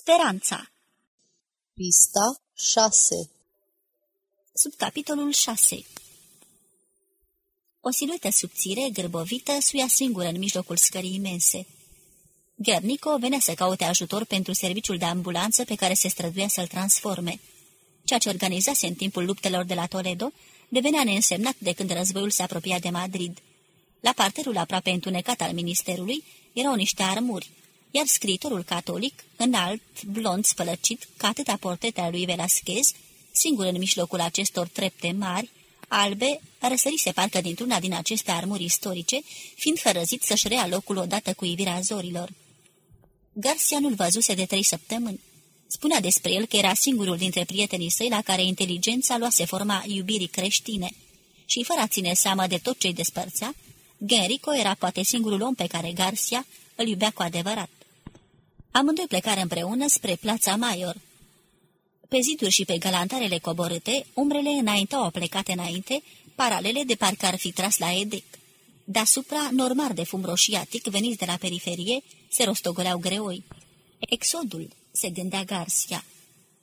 Speranța Pista 6 Subcapitolul 6 O siluetă subțire, gârbovită, suia singură în mijlocul scării imense. Ghernico venea să caute ajutor pentru serviciul de ambulanță pe care se străduia să-l transforme. Ceea ce organizase în timpul luptelor de la Toledo devenea neînsemnat de când războiul se apropia de Madrid. La parterul aproape întunecat al ministerului erau niște armuri, iar scriitorul catolic, înalt, blond, spălăcit, ca atâta portretele lui Velasquez, singur în mijlocul acestor trepte mari, albe, răsărise parcă dintr-una din aceste armuri istorice, fiind hărăzit să-și rea locul odată cu ivirea zorilor. Garcia nu-l văzuse de trei săptămâni. Spunea despre el că era singurul dintre prietenii săi la care inteligența luase forma iubirii creștine și, fără a ține seama de tot ce-i despărțea, Genrico era poate singurul om pe care Garcia îl iubea cu adevărat. Amândoi plecară împreună spre plața Maior. Pe ziduri și pe galantarele coborâte, umbrele înaintau plecate înainte, paralele de parcă ar fi tras la edec. Deasupra, normal de fum roșiatic veniți de la periferie, se rostogoleau greoi. Exodul, se gândea Garcia.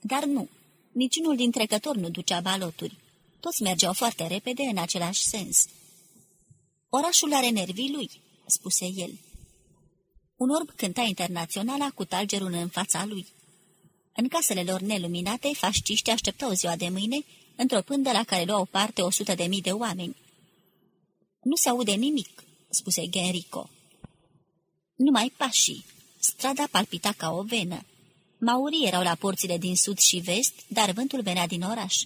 Dar nu, niciunul din trecători nu ducea baloturi. Toți mergeau foarte repede în același sens. Orașul are nervii lui, spuse el. Un orb cânta internaționala cu talgerul în fața lui. În casele lor neluminate, fasciștii așteptau ziua de mâine, într-o pândă la care luau parte o sută de mii de oameni. Nu se aude nimic," spuse Genrico. Numai pașii. Strada palpita ca o venă. Maurii erau la porțile din sud și vest, dar vântul venea din oraș.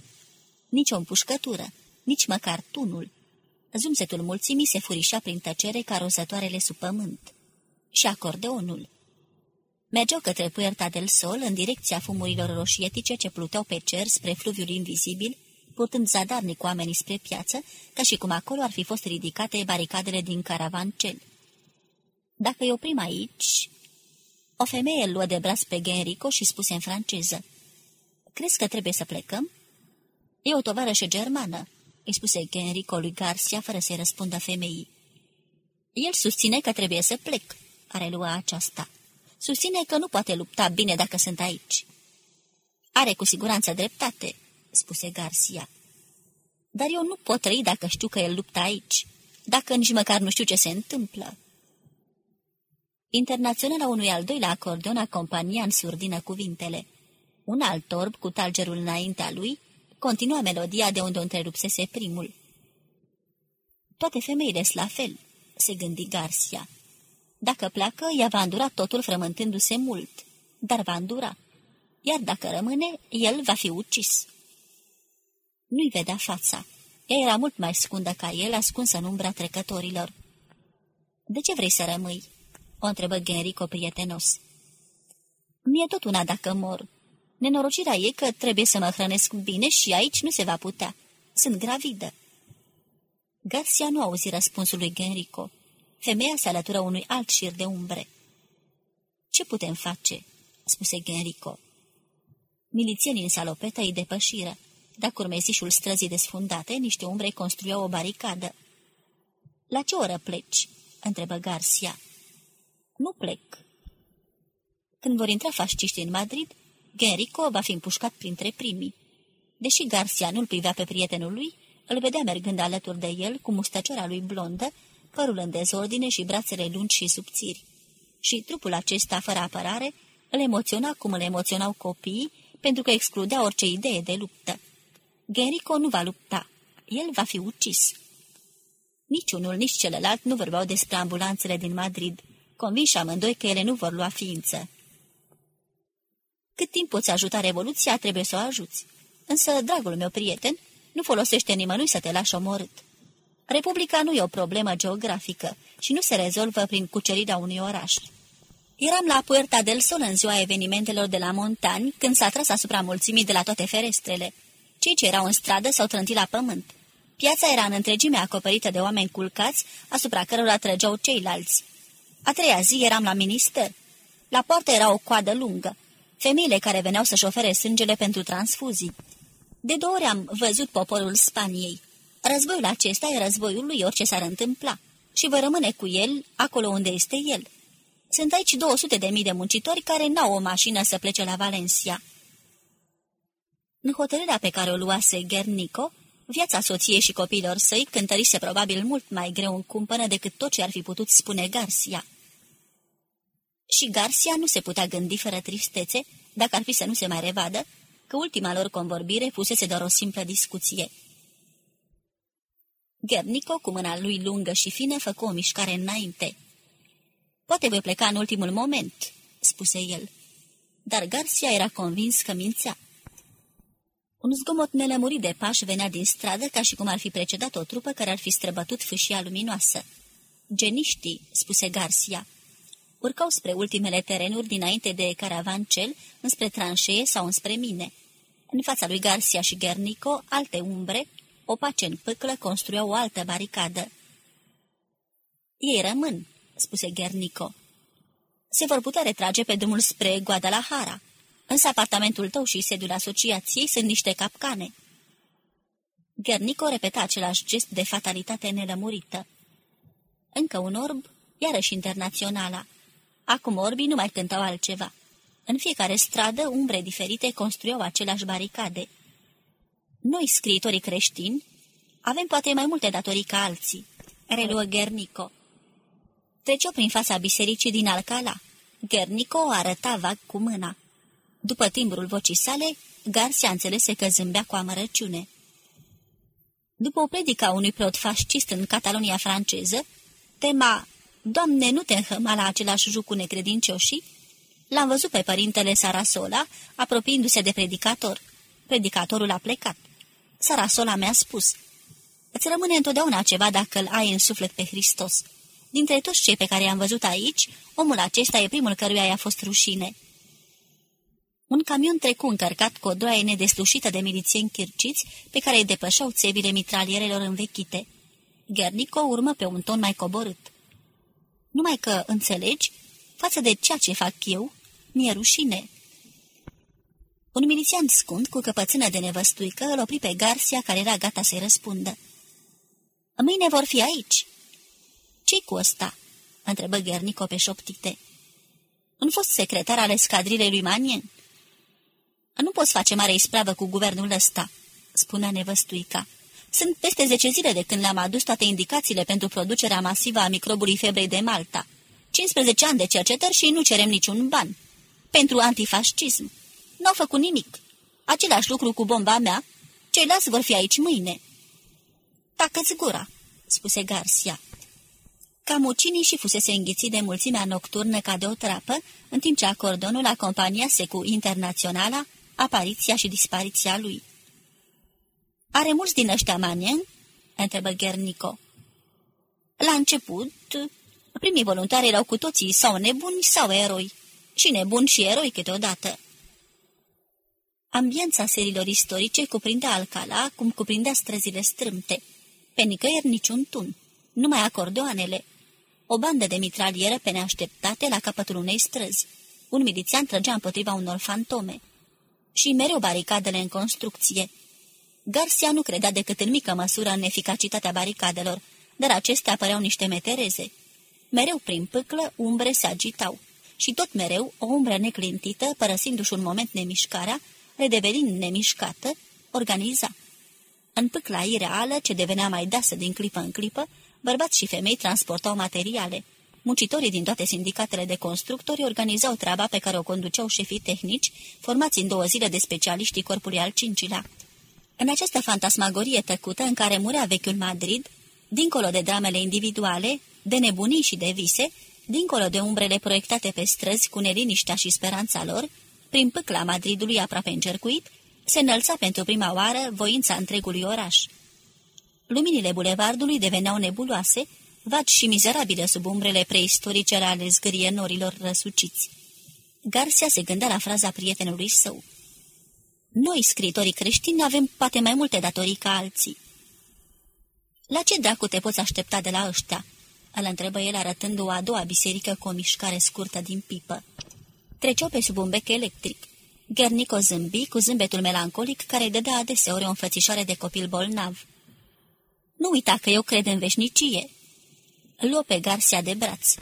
Nici o împușcătură, nici măcar tunul. Zumzetul mulțimii se furișa prin tăcere ca rozătoarele sub pământ și acordeonul. Mergeau către Puerta del Sol în direcția fumurilor roșietice ce pluteau pe cer spre fluviul invizibil, purtând zadarnic oamenii spre piață, ca și cum acolo ar fi fost ridicate baricadele din cel. Dacă îi oprim aici... O femeie îl luă de braț pe Genrico și spuse în franceză. Crezi că trebuie să plecăm?" E o tovarășă germană," îi spuse Genrico lui Garcia fără să-i răspundă femeii. El susține că trebuie să plec," care lua aceasta. Susține că nu poate lupta bine dacă sunt aici. Are cu siguranță dreptate, spuse Garcia. Dar eu nu pot trăi dacă știu că el luptă aici, dacă nici măcar nu știu ce se întâmplă. Internaționala unui al doilea acordeon acompania în surdină cuvintele. Un alt orb, cu talgerul înaintea lui, continua melodia de unde o întrerupsese primul. Toate femeile la fel, se gândi Garcia. Dacă pleacă, ea va îndura totul frământându-se mult, dar va îndura. Iar dacă rămâne, el va fi ucis. Nu-i vedea fața. Ea era mult mai scundă ca el, ascunsă în umbra trecătorilor. De ce vrei să rămâi?" o întrebă Genrico prietenos. Mie tot una dacă mor. Nenorocirea e că trebuie să mă hrănesc bine și aici nu se va putea. Sunt gravidă." Garcia nu auzi răspunsul lui Genrico. Femeia se alătură unui alt șir de umbre. Ce putem face?" spuse Genrico. Milițienii în salopetă îi depășiră. Dar curmezișul străzii desfundate, niște umbre construiau o baricadă. La ce oră pleci?" întrebă Garcia. Nu plec." Când vor intra fasciștii în Madrid, Genrico va fi împușcat printre primii. Deși Garcia nu-l privea pe prietenul lui, îl vedea mergând alături de el cu mustăcioara lui blondă, părul în dezordine și brațele lungi și subțiri. Și trupul acesta, fără apărare, îl emoționa cum îl emoționau copiii, pentru că excludea orice idee de luptă. Genrico nu va lupta. El va fi ucis. Niciunul, nici celălalt nu vorbeau despre ambulanțele din Madrid, convinși amândoi că ele nu vor lua ființă. Cât timp poți ajuta revoluția, trebuie să o ajuți. Însă, dragul meu prieten, nu folosește nimănui să te lași omorât. Republica nu e o problemă geografică și nu se rezolvă prin cucerirea unui oraș. Eram la Puerta del Sol în ziua evenimentelor de la Montani, când s-a tras asupra mulțimii de la toate ferestrele. Cei ce erau în stradă s-au trântit la pământ. Piața era în întregime acoperită de oameni culcați, asupra cărora trăgeau ceilalți. A treia zi eram la minister. La poartă era o coadă lungă. Femeile care veneau să-și ofere sângele pentru transfuzii. De două ori am văzut poporul Spaniei. Războiul acesta e războiul lui orice s-ar întâmpla și vă rămâne cu el acolo unde este el. Sunt aici 200 de mii de muncitori care n-au o mașină să plece la Valencia. În hotărârea pe care o luase Gernico, viața soției și copiilor săi cântărise probabil mult mai greu în cumpănă decât tot ce ar fi putut spune Garcia. Și Garcia nu se putea gândi fără tristețe, dacă ar fi să nu se mai revadă, că ultima lor convorbire fusese doar o simplă discuție. Gernico, cu mâna lui lungă și fină, făcu o mișcare înainte. Poate voi pleca în ultimul moment," spuse el. Dar Garcia era convins că mințea. Un zgomot nelămurit de pași venea din stradă ca și cum ar fi precedat o trupă care ar fi străbătut fâșia luminoasă. Geniștii," spuse Garcia. Urcau spre ultimele terenuri dinainte de caravancel, înspre tranșee sau înspre mine. În fața lui Garcia și Gernico, alte umbre, opace în pâclă, construiau o altă baricadă. Ei rămân," spuse Gernico. Se vor putea retrage pe drumul spre Guadalajara, însă apartamentul tău și sediul asociației sunt niște capcane." Gernico repeta același gest de fatalitate nelămurită. Încă un orb, iarăși internaționala. Acum orbii nu mai cântau altceva. În fiecare stradă, umbre diferite construiau aceleași baricade. Noi, scriitorii creștini, avem poate mai multe datorii ca alții, reluă Gernico. Treceau prin fața bisericii din Alcala. Gernico o arăta vag cu mâna. După timbrul vocii sale, Garcia înțelese că zâmbea cu amărăciune. După o predica unui preot fascist în Catalonia franceză, tema Doamne, nu te înhăma la același juc cu necredincioșii?" L-am văzut pe părintele Sarasola, apropiindu-se de predicator. Predicatorul a plecat. Sarasola mi-a spus, Îți rămâne întotdeauna ceva dacă îl ai în suflet pe Hristos. Dintre toți cei pe care i-am văzut aici, omul acesta e primul căruia i-a fost rușine." Un camion trecu încărcat cu o doaie nedeslușită de milițieni chirciți pe care îi depășeau țevile mitralierelor învechite. Gernico urmă pe un ton mai coborât. Numai că, înțelegi, față de ceea ce fac eu, mi-e rușine." Un milițian scund, cu căpățână de nevăstuică, îl opri pe Garcia, care era gata să-i răspundă. Mâine vor fi aici." Ce-i cu ăsta?" întrebă Ghernico pe șoptite. Un fost secretar al escadrilei lui Manien." Nu poți face mare ispravă cu guvernul ăsta," spunea nevăstuica. Sunt peste zece zile de când le-am adus toate indicațiile pentru producerea masivă a microbului febrei de Malta. 15 ani de cercetări și nu cerem niciun ban. Pentru antifascism. N-au făcut nimic. Același lucru cu bomba mea. Ceilalți vor fi aici mâine." Tacă-ți gura," spuse Garcia. Camucinii și fusese înghițit de mulțimea nocturnă ca de o trapă, în timp ce acordonul acompaniase cu internaționala apariția și dispariția lui. Are mulți din ăștia manien?" întrebă Gernico. La început, primii voluntari erau cu toții sau nebuni sau eroi. Și nebuni și eroi câteodată. Ambiența serilor istorice cuprindea Alcala, cum cuprindea străzile strâmte. Pe nicăieri niciun tun, numai acordoanele. O bandă de mitraliere pe neașteptate la capătul unei străzi. Un milițian trăgea împotriva unor fantome. Și mereu baricadele în construcție. Garcia nu credea decât în mică măsură în eficacitatea baricadelor, dar acestea păreau niște metereze. Mereu prin pâclă, umbre se agitau. Și tot mereu, o umbră neclintită, părăsindu-și un moment nemișcarea, redevenind nemișcată, organiza. În pâcla ireală, ce devenea mai dasă din clipă în clipă, bărbați și femei transportau materiale. Muncitorii din toate sindicatele de constructori organizau treaba pe care o conduceau șefii tehnici, formați în două zile de specialiștii corpului al cincilea. În această fantasmagorie tăcută în care murea vechiul Madrid, dincolo de dramele individuale, de nebunii și de vise, dincolo de umbrele proiectate pe străzi cu neliniștea și speranța lor, prin pâcla Madridului aproape încercuit, se înălța pentru prima oară voința întregului oraș. Luminile bulevardului deveneau nebuloase, vagi și mizerabile sub umbrele preistorice ale zgârienorilor răsuciți. Garcia se gândea la fraza prietenului său. Noi, scritorii creștini, avem poate mai multe datorii ca alții. La ce dracu te poți aștepta de la ăștia?" îl întrebă el arătând o a doua biserică cu o mișcare scurtă din pipă. Treceau pe sub un bec electric. Gernico zâmbi cu zâmbetul melancolic care dădea adeseori o înfățișoare de copil bolnav. Nu uita că eu cred în veșnicie." Luă pe Garcia de braț.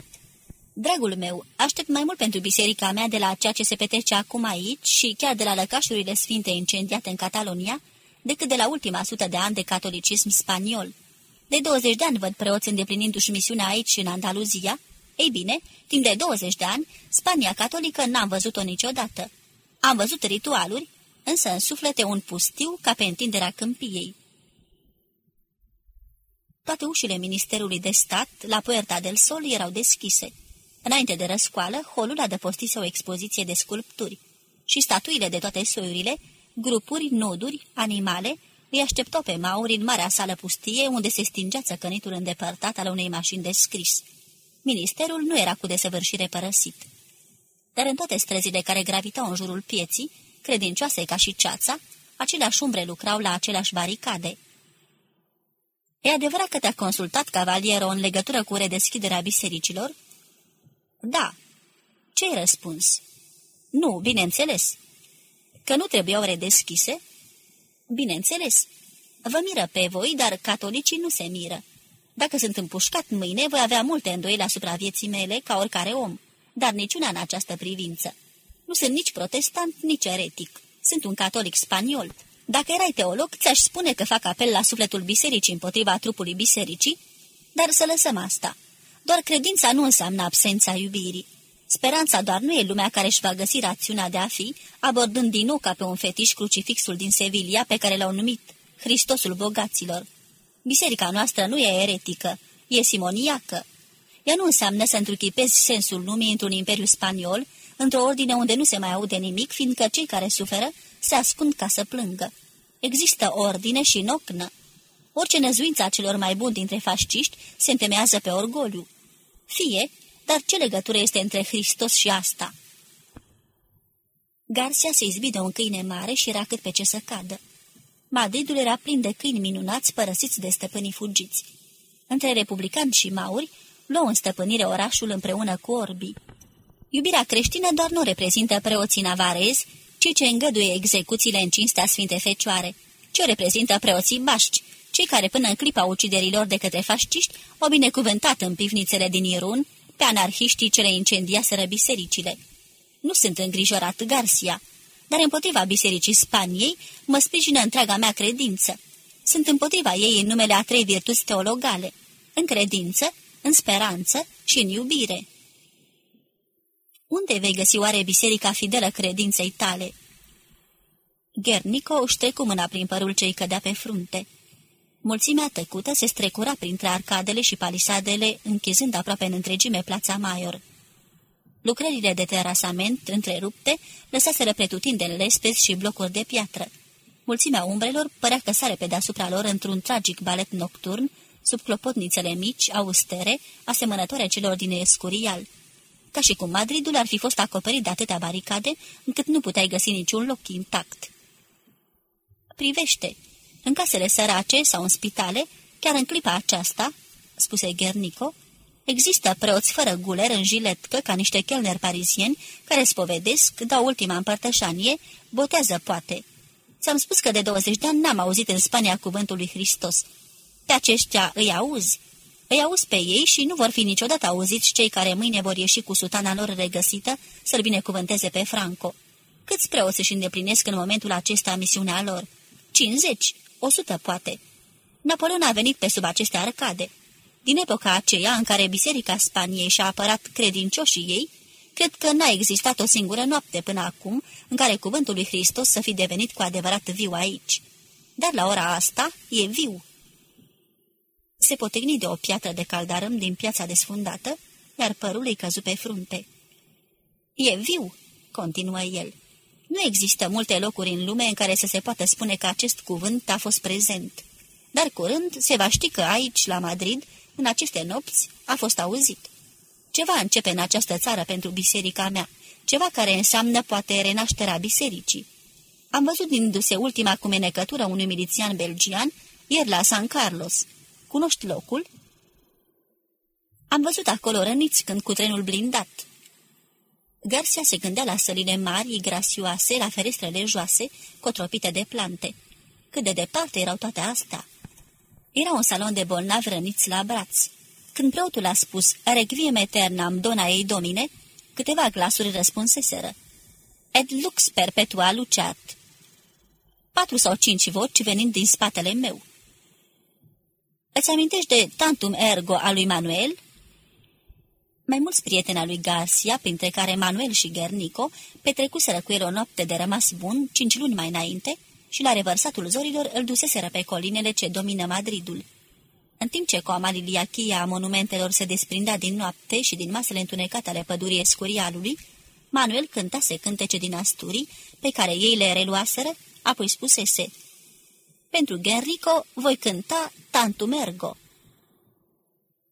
Dragul meu, aștept mai mult pentru biserica mea de la ceea ce se petrece acum aici și chiar de la lăcașurile sfinte incendiate în Catalonia, decât de la ultima sută de ani de catolicism spaniol. De 20 de ani văd preoți îndeplinindu-și misiunea aici și în Andaluzia. Ei bine, timp de 20 de ani, Spania catolică n-am văzut-o niciodată. Am văzut ritualuri, însă în suflete un pustiu ca pe întinderea câmpiei. Toate ușile Ministerului de Stat, la Puerta del Sol, erau deschise. Înainte de răscoală, holul adăpostise o expoziție de sculpturi și statuile de toate soiurile, grupuri, noduri, animale, îi așteptau pe Mauri în marea sală pustie, unde se stingea țăcănitul îndepărtat al unei mașini de scris. Ministerul nu era cu desăvârșire părăsit. Dar în toate străzile care gravitau în jurul pieții, credincioase ca și ceața, aceleași umbre lucrau la aceleași baricade. E adevărat că te-a consultat Cavaliero în legătură cu redeschiderea bisericilor?" Da." Ce-ai răspuns?" Nu, bineînțeles." Că nu trebuiau redeschise?" Bineînțeles. Vă miră pe voi, dar catolicii nu se miră. Dacă sunt împușcat mâine, voi avea multe îndoieli asupra vieții mele, ca oricare om, dar niciuna în această privință. Nu sunt nici protestant, nici eretic. Sunt un catolic spaniol. Dacă erai teolog, ți-aș spune că fac apel la sufletul bisericii împotriva trupului bisericii, dar să lăsăm asta. Doar credința nu înseamnă absența iubirii. Speranța doar nu e lumea care își va găsi rațiunea de a fi, abordând din nou ca pe un fetiș crucifixul din Sevilla pe care l-au numit Hristosul bogaților. Biserica noastră nu e eretică, e simoniacă. Ea nu înseamnă să întruchipezi sensul lumii într-un imperiu spaniol, într-o ordine unde nu se mai aude nimic, fiindcă cei care suferă se ascund ca să plângă. Există ordine și nocnă. Orice năzuință a celor mai buni dintre fasciști se întemeiază pe orgoliu. Fie, dar ce legătură este între Hristos și asta? Garcia se izbi de un câine mare și era cât pe ce să cadă. Madridul era plin de câini minunați părăsiți de stăpânii fugiți. Între republicani și mauri, luau în stăpânire orașul împreună cu orbii. Iubirea creștină doar nu reprezintă preoții navarezi, ci ce îngăduie execuțiile în cinstea Sfinte Fecioare, ci o reprezintă preoții bașci, cei care până în clipa uciderilor de către fasciști au binecuvântat în pivnițele din Irun pe anarhiștii ce le incendiaseră bisericile. Nu sunt îngrijorat, Garcia, dar împotriva bisericii Spaniei mă sprijină întreaga mea credință. Sunt împotriva ei în numele a trei virtuți teologale, în credință, în speranță și în iubire. Unde vei găsi oare biserica fidelă credinței tale?" Ghernico își trecu mâna prin părul ce-i cădea pe frunte. Mulțimea tăcută se strecura printre arcadele și palisadele, închizând aproape în întregime plața Maior. Lucrările de terasament, întrerupte, lăsaseră pretutindeni lespezi și blocuri de piatră. Mulțimea umbrelor părea că sare pe deasupra lor într-un tragic balet nocturn, sub clopotnițele mici, austere, asemănătoare celor din Escurial. Ca și cum Madridul ar fi fost acoperit de atâtea baricade, încât nu puteai găsi niciun loc intact. Privește! În casele sărace sau în spitale, chiar în clipa aceasta, spuse Ghernico, există preoți fără guler în jiletcă ca niște chelneri parizieni care spovedesc, dau ultima împărtășanie, botează poate. Ți-am spus că de 20 de ani n-am auzit în Spania cuvântul lui Hristos. Pe aceștia îi auzi? Îi auzi pe ei și nu vor fi niciodată auziți cei care mâine vor ieși cu sutana lor regăsită să-l binecuvânteze pe Franco. Câți preoți își îndeplinesc în momentul acesta misiunea lor? 50? o sută poate. Napoleon a venit pe sub aceste arcade. Din epoca aceea în care Biserica Spaniei și-a apărat credincioșii ei, cred că n-a existat o singură noapte până acum în care cuvântul lui Hristos să fi devenit cu adevărat viu aici. Dar la ora asta e viu. Se potegni de o piatră de caldarăm din piața desfundată, iar părul îi căzu pe frunte. E viu, continuă el. Nu există multe locuri în lume în care să se poată spune că acest cuvânt a fost prezent. Dar curând se va ști că aici, la Madrid, în aceste nopți, a fost auzit. Ceva începe în această țară pentru biserica mea, ceva care înseamnă poate renașterea bisericii. Am văzut dindu-se ultima cumenecătură unui milițian belgian ieri la San Carlos. Cunoști locul? Am văzut acolo răniți când cu trenul blindat. Garcia se gândea la sălile mari, grasioase, la ferestrele joase, cotropite de plante. Cât de departe erau toate astea? Era un salon de bolnavi răniți la braț. Când preotul a spus Requiem eternam dona ei domine, câteva glasuri răspunseseră. Et lux perpetua luceat. Patru sau cinci voci venind din spatele meu. Îți amintești de tantum ergo al lui Manuel?" Mai mulți prieteni al lui Garcia, printre care Manuel și Gernico, petrecuseră cu el o noapte de rămas bun, cinci luni mai înainte, și la revărsatul zorilor îl duseseră pe colinele ce domină Madridul. În timp ce coama liliachia a monumentelor se desprindea din noapte și din masele întunecate ale pădurii escurialului, Manuel cântase cântece din Asturii, pe care ei le reluaseră, apoi spusese Pentru Gerrico voi cânta Tantu Mergo.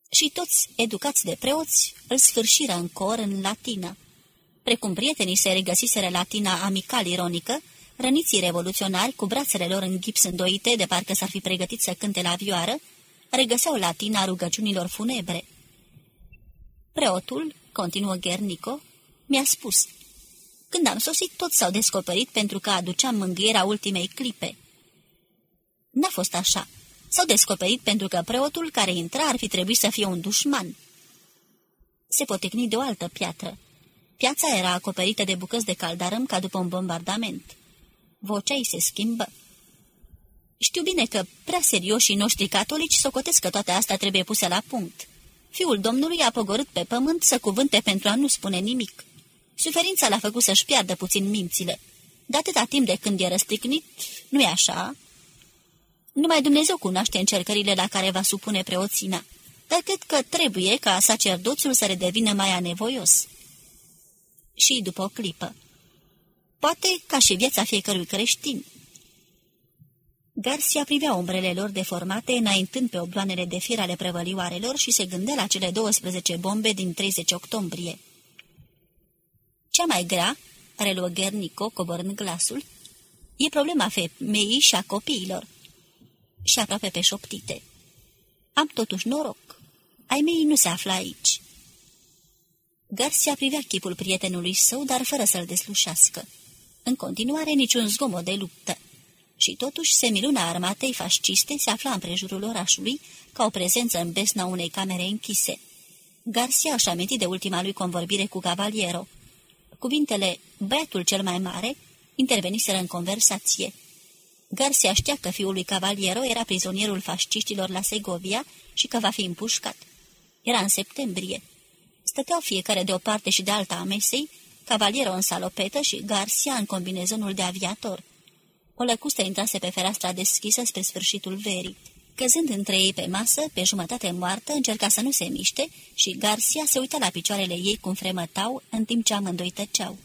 Și toți, educați de preoți, îl sfârșiră în cor în latină. Precum prietenii se regăsiseră latina amical ironică, răniții revoluționari, cu brațele lor în gips îndoite, de parcă s-ar fi pregătit să cânte la vioară, regăseau latina rugăciunilor funebre. Preotul, continuă Gernico, mi-a spus, când am sosit, toți s-au descoperit pentru că aduceam mângâierea ultimei clipe. N-a fost așa. S-au descoperit pentru că preotul care intra ar fi trebuit să fie un dușman. Se potecni de o altă piatră. Piața era acoperită de bucăți de caldarăm ca după un bombardament. Vocea îi se schimbă. Știu bine că prea serioșii noștri catolici socotesc că toate astea trebuie puse la punct. Fiul Domnului a pogorât pe pământ să cuvânte pentru a nu spune nimic. Suferința l-a făcut să-și piardă puțin mințile. De atâta timp de când e răsticnit, nu-i așa? Numai Dumnezeu cunoaște încercările la care va supune preoțina, dar cred că trebuie ca sacerdoțul să redevină mai anevoios. Și după o clipă. Poate ca și viața fiecărui creștin. Garcia privea umbrele lor deformate, înaintând pe obloanele de fier ale prăvălioarelor și se gândea la cele 12 bombe din 30 octombrie. Cea mai grea, reluă Gernico, coborând glasul, e problema femeii și a copiilor. Și aproape pe șoptite. Am totuși noroc. Ai mei nu se află aici. Garcia privea chipul prietenului său, dar fără să-l deslușească. În continuare, niciun zgomot de luptă. Și totuși, semiluna armatei fasciste se afla în prejurul orașului, ca o prezență în besna unei camere închise. Garcia și-a amintit de ultima lui convorbire cu Cavaliero. Cuvintele băiatul cel mai mare interveniseră în conversație. Garcia știa că fiul lui Cavaliero era prizonierul fasciștilor la Segovia și că va fi împușcat. Era în septembrie. Stăteau fiecare de o parte și de alta a mesei, Cavaliero în salopetă și Garcia în combinezonul de aviator. O lăcustă intrase pe fereastra deschisă spre sfârșitul verii. Căzând între ei pe masă, pe jumătate moartă, încerca să nu se miște și Garcia se uita la picioarele ei cum fremătau, în timp ce amândoi tăceau.